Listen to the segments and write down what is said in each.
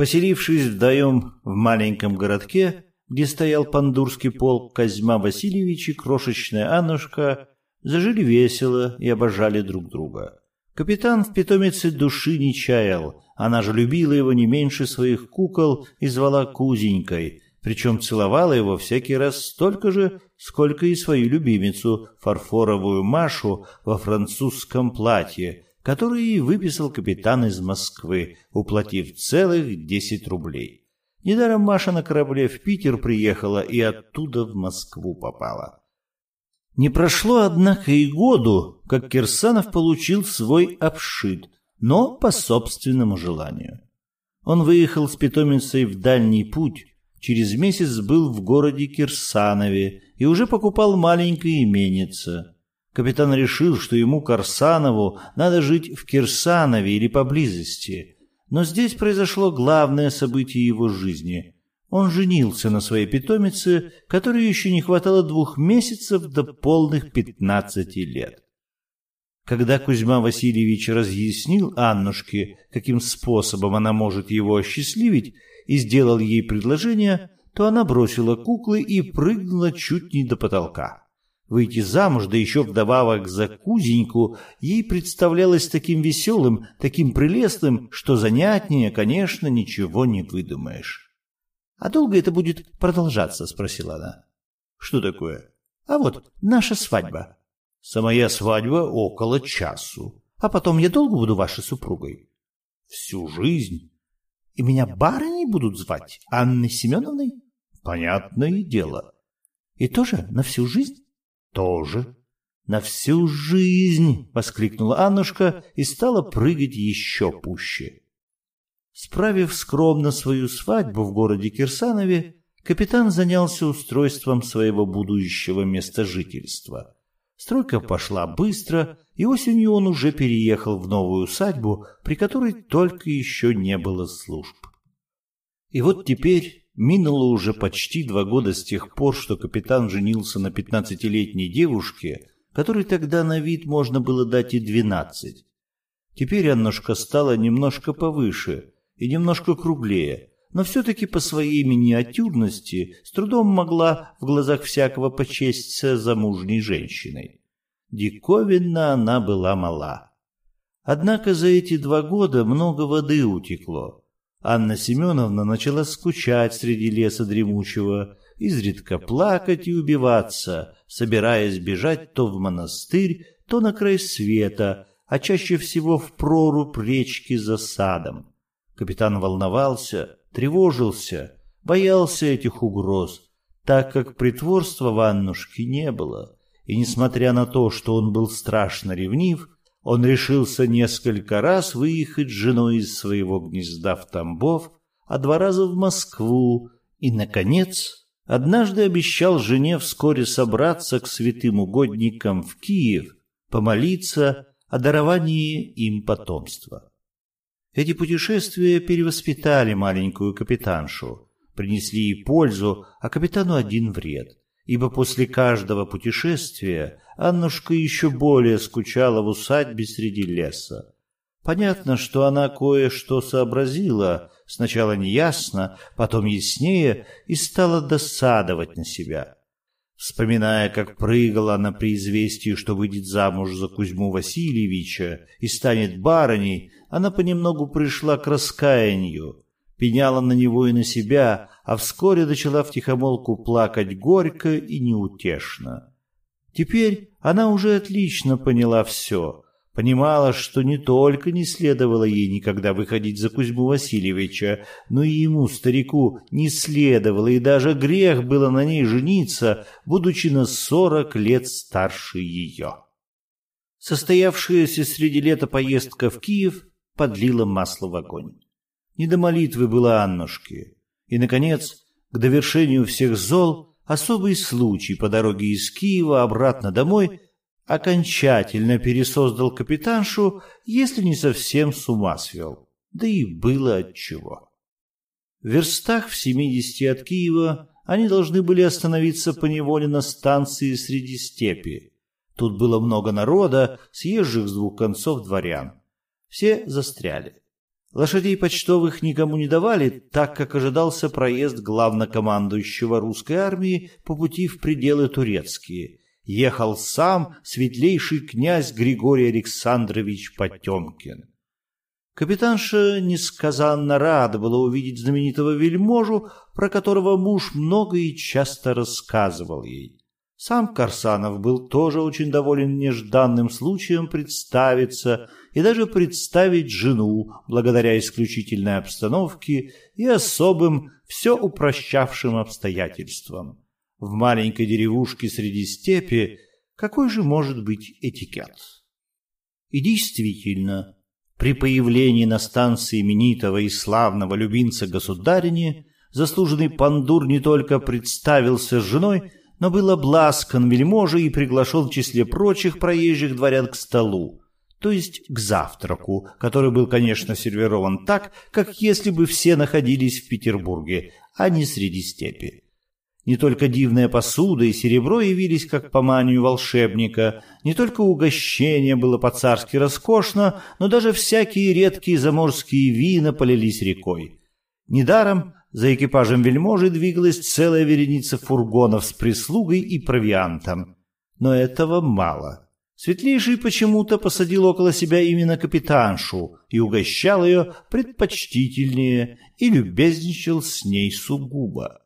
Поселившись вдвоем в маленьком городке, где стоял пандурский полк Козьма Васильевич и крошечная Аннушка, зажили весело и обожали друг друга. Капитан в питомице души не чаял, она же любила его не меньше своих кукол и звала Кузенькой, причем целовала его всякий раз столько же, сколько и свою любимицу, фарфоровую Машу во французском платье, которую и выписал капитан из Москвы, уплатив целых десять рублей. Недаром Маша на корабле в Питер приехала и оттуда в Москву попала. Не прошло, однако, и году, как Кирсанов получил свой обшит, но по собственному желанию. Он выехал с питомицей в дальний путь, через месяц был в городе Кирсанове и уже покупал маленькое именице. Капитан решил, что ему, Корсанову, надо жить в Кирсанове или поблизости. Но здесь произошло главное событие его жизни. Он женился на своей питомице, которой еще не хватало двух месяцев до полных пятнадцати лет. Когда Кузьма Васильевич разъяснил Аннушке, каким способом она может его осчастливить, и сделал ей предложение, то она бросила куклы и прыгнула чуть не до потолка. Выйти замуж, да еще вдобавок за кузеньку, ей представлялось таким веселым, таким прелестным, что занятнее, конечно, ничего не выдумаешь. — А долго это будет продолжаться? — спросила она. — Что такое? — А вот наша свадьба. — Самая свадьба около часу. — А потом я долго буду вашей супругой? — Всю жизнь. — И меня барыней будут звать? Анной Семеновной? — Понятное дело. — И тоже на всю жизнь? Тоже. На всю жизнь! воскликнула Аннушка и стала прыгать еще пуще. Справив скромно свою свадьбу в городе Кирсанове, капитан занялся устройством своего будущего места жительства. Стройка пошла быстро, и осенью он уже переехал в новую усадьбу, при которой только еще не было служб. И вот теперь Минуло уже почти два года с тех пор, что капитан женился на пятнадцатилетней девушке, которой тогда на вид можно было дать и двенадцать. Теперь Аннушка стала немножко повыше и немножко круглее, но все-таки по своей миниатюрности с трудом могла в глазах всякого почесться замужней женщиной. Диковинно она была мала. Однако за эти два года много воды утекло, Анна Семеновна начала скучать среди леса дремучего, изредка плакать и убиваться, собираясь бежать то в монастырь, то на край света, а чаще всего в прорубь речки за садом. Капитан волновался, тревожился, боялся этих угроз, так как притворства в Аннушке не было, и, несмотря на то, что он был страшно ревнив, он решился несколько раз выехать с женой из своего гнезда в Тамбов, а два раза в Москву, и, наконец, однажды обещал жене вскоре собраться к святым угодникам в Киев, помолиться о даровании им потомства. Эти путешествия перевоспитали маленькую капитаншу, принесли ей пользу, а капитану один вред ибо после каждого путешествия Аннушка еще более скучала в усадьбе среди леса. Понятно, что она кое-что сообразила, сначала неясно, потом яснее, и стала досадовать на себя. Вспоминая, как прыгала она при известии, что выйдет замуж за Кузьму Васильевича и станет барыней, она понемногу пришла к раскаянию, пеняла на него и на себя, а вскоре начала втихомолку плакать горько и неутешно. Теперь она уже отлично поняла все, понимала, что не только не следовало ей никогда выходить за Кузьму Васильевича, но и ему, старику, не следовало, и даже грех было на ней жениться, будучи на сорок лет старше ее. Состоявшаяся среди лета поездка в Киев подлила масло в огонь. Не до молитвы было Аннушке. И, наконец, к довершению всех зол, особый случай по дороге из Киева обратно домой окончательно пересоздал капитаншу, если не совсем с ума свел. Да и было отчего. В верстах в семидесяти от Киева они должны были остановиться по неволе на станции среди степи. Тут было много народа, съезжих с двух концов дворян. Все застряли. Лошадей почтовых никому не давали, так как ожидался проезд главнокомандующего русской армии по пути в пределы турецкие. Ехал сам светлейший князь Григорий Александрович Потемкин. Капитанша несказанно рада была увидеть знаменитого вельможу, про которого муж много и часто рассказывал ей. Сам Корсанов был тоже очень доволен нежданным случаем представиться и даже представить жену, благодаря исключительной обстановке и особым, все упрощавшим обстоятельствам. В маленькой деревушке среди степи какой же может быть этикет? И действительно, при появлении на станции именитого и славного любимца государини заслуженный пандур не только представился с женой, но был обласкан вельможей и приглашен в числе прочих проезжих дворян к столу, то есть к завтраку, который был, конечно, сервирован так, как если бы все находились в Петербурге, а не среди степи. Не только дивная посуда и серебро явились как по манию волшебника, не только угощение было по-царски роскошно, но даже всякие редкие заморские вина полились рекой. Недаром за экипажем вельможи двигалась целая вереница фургонов с прислугой и провиантом. Но этого мало. Светлейший почему-то посадил около себя именно капитаншу и угощал ее предпочтительнее и любезничал с ней сугубо.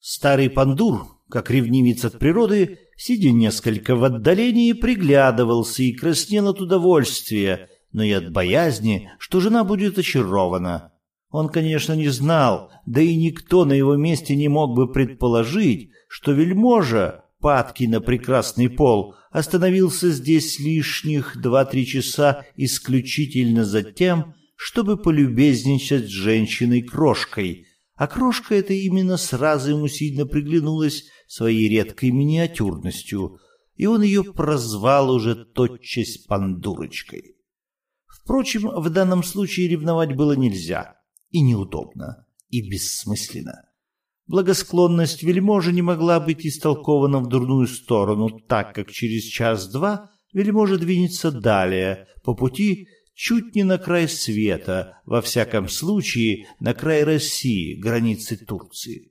Старый пандур, как ревнивец от природы, сидя несколько в отдалении, приглядывался и краснел от удовольствия, но и от боязни, что жена будет очарована. Он, конечно, не знал, да и никто на его месте не мог бы предположить, что вельможа, падкий на прекрасный пол, остановился здесь лишних два-три часа исключительно за тем, чтобы полюбезничать с женщиной-крошкой. А крошка эта именно сразу ему сильно приглянулась своей редкой миниатюрностью, и он ее прозвал уже тотчас пандурочкой. Впрочем, в данном случае ревновать было нельзя и неудобно, и бессмысленно. Благосклонность вельможи не могла быть истолкована в дурную сторону, так как через час-два вельможа двинется далее, по пути чуть не на край света, во всяком случае на край России, границы Турции.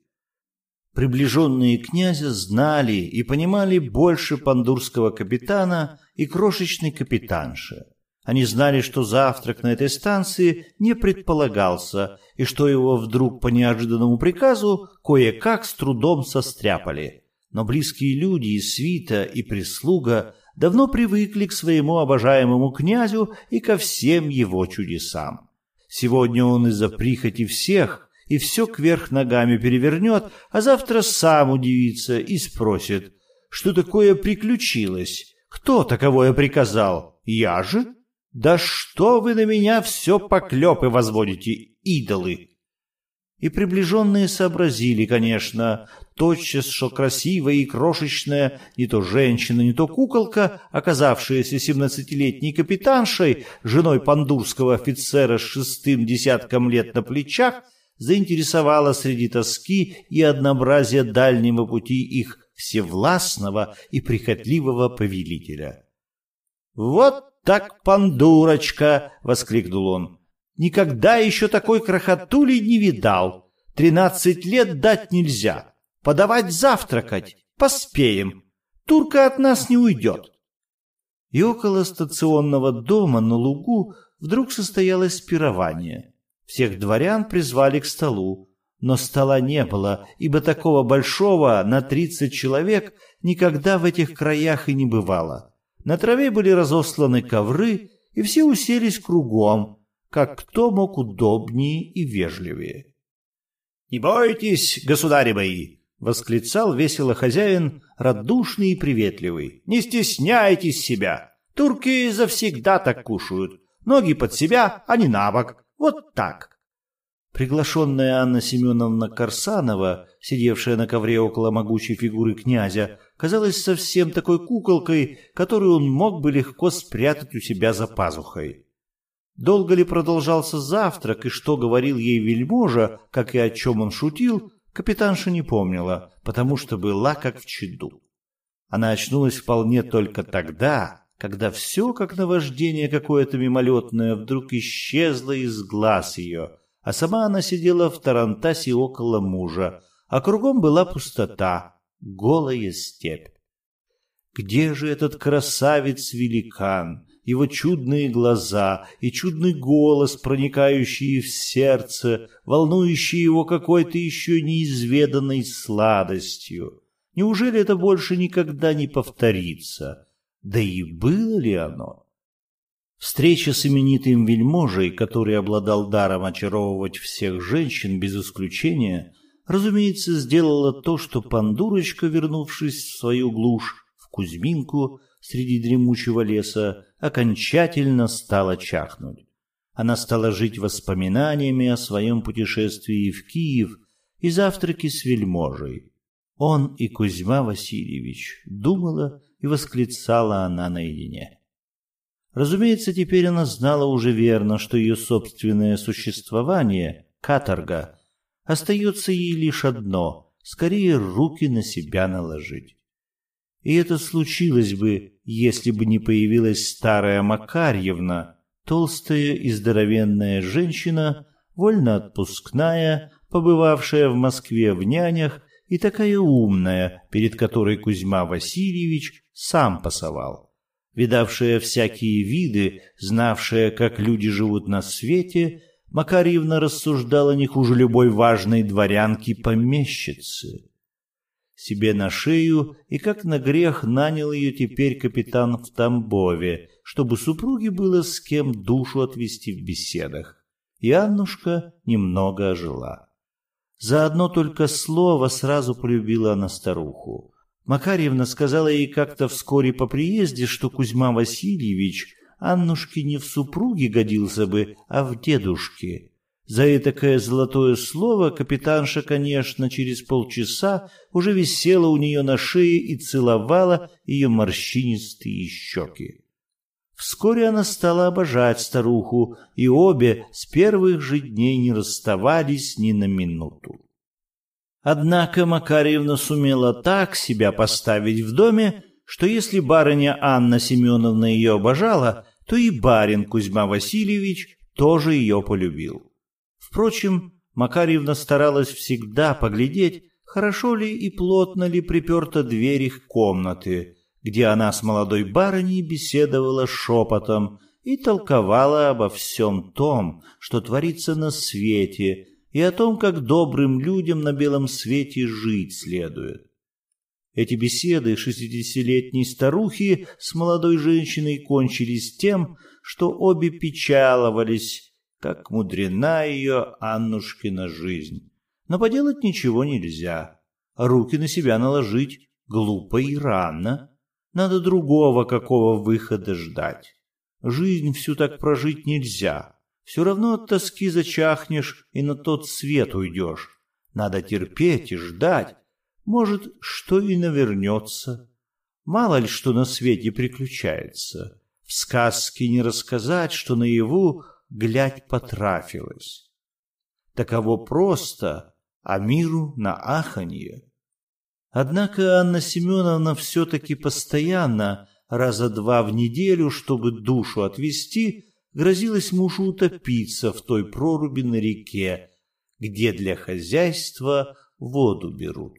Приближенные князя знали и понимали больше пандурского капитана и крошечной капитанши. Они знали, что завтрак на этой станции не предполагался, и что его вдруг по неожиданному приказу кое-как с трудом состряпали. Но близкие люди и свита, и прислуга давно привыкли к своему обожаемому князю и ко всем его чудесам. Сегодня он из-за прихоти всех и все кверх ногами перевернет, а завтра сам удивится и спросит, что такое приключилось, кто таковое приказал, я же? «Да что вы на меня все поклепы возводите, идолы!» И приближенные сообразили, конечно, тотчас, что красивая и крошечная не то женщина, не то куколка, оказавшаяся семнадцатилетней капитаншей, женой пандурского офицера с шестым десятком лет на плечах, заинтересовала среди тоски и однообразия дальнего пути их всевластного и прихотливого повелителя. «Вот так пандурочка!» — воскликнул он. «Никогда еще такой крохотули не видал. Тринадцать лет дать нельзя. Подавать завтракать. Поспеем. Турка от нас не уйдет». И около стационного дома на лугу вдруг состоялось пирование. Всех дворян призвали к столу, но стола не было, ибо такого большого на тридцать человек никогда в этих краях и не бывало. На траве были разосланы ковры, и все уселись кругом, как кто мог удобнее и вежливее. «Не бойтесь, государи мои!» — восклицал весело хозяин, радушный и приветливый. «Не стесняйтесь себя! Турки завсегда так кушают. Ноги под себя, а не на бок. Вот так!» Приглашенная Анна Семеновна Корсанова, сидевшая на ковре около могучей фигуры князя, казалась совсем такой куколкой, которую он мог бы легко спрятать у себя за пазухой. Долго ли продолжался завтрак и что говорил ей вельможа, как и о чем он шутил, капитанша не помнила, потому что была как в чаду. Она очнулась вполне только тогда, когда все, как наваждение какое-то мимолетное, вдруг исчезло из глаз ее, а сама она сидела в тарантасе около мужа, а кругом была пустота, голая степь. Где же этот красавец-великан, его чудные глаза и чудный голос, проникающий в сердце, волнующий его какой-то еще неизведанной сладостью? Неужели это больше никогда не повторится? Да и было ли оно? Встреча с именитым вельможей, который обладал даром очаровывать всех женщин без исключения, разумеется, сделала то, что пандурочка, вернувшись в свою глушь, в Кузьминку, среди дремучего леса, окончательно стала чахнуть. Она стала жить воспоминаниями о своем путешествии в Киев и завтраке с вельможей. Он и Кузьма Васильевич, думала и восклицала она наедине. Разумеется, теперь она знала уже верно, что ее собственное существование, каторга, остается ей лишь одно — скорее руки на себя наложить. И это случилось бы, если бы не появилась старая Макарьевна, толстая и здоровенная женщина, вольно отпускная, побывавшая в Москве в нянях и такая умная, перед которой Кузьма Васильевич сам пасовал. Видавшая всякие виды, знавшая, как люди живут на свете, Макарьевна рассуждала не хуже любой важной дворянки-помещицы. Себе на шею и как на грех нанял ее теперь капитан в Тамбове, чтобы супруге было с кем душу отвести в беседах. И Аннушка немного ожила. За одно только слово сразу полюбила она старуху. Макарьевна сказала ей как-то вскоре по приезде, что Кузьма Васильевич Аннушке не в супруге годился бы, а в дедушке. За этакое золотое слово капитанша, конечно, через полчаса уже висела у нее на шее и целовала ее морщинистые щеки. Вскоре она стала обожать старуху, и обе с первых же дней не расставались ни на минуту. Однако Макарьевна сумела так себя поставить в доме, что если барыня Анна Семеновна ее обожала, то и барин Кузьма Васильевич тоже ее полюбил. Впрочем, Макарьевна старалась всегда поглядеть, хорошо ли и плотно ли приперта дверь их комнаты, где она с молодой барыней беседовала шепотом и толковала обо всем том, что творится на свете, и о том, как добрым людям на белом свете жить следует. Эти беседы шестидесятилетней старухи с молодой женщиной кончились тем, что обе печаловались, как мудрена ее Аннушкина жизнь. Но поделать ничего нельзя. Руки на себя наложить глупо и рано. Надо другого какого выхода ждать. Жизнь всю так прожить нельзя. Все равно от тоски зачахнешь и на тот свет уйдешь. Надо терпеть и ждать. Может, что и навернется. Мало ли что на свете приключается. В сказке не рассказать, что наяву глядь потрафилось. Таково просто, а миру на аханье. Однако Анна Семеновна все-таки постоянно, раза два в неделю, чтобы душу отвести, грозилось мужу утопиться в той проруби на реке, где для хозяйства воду берут.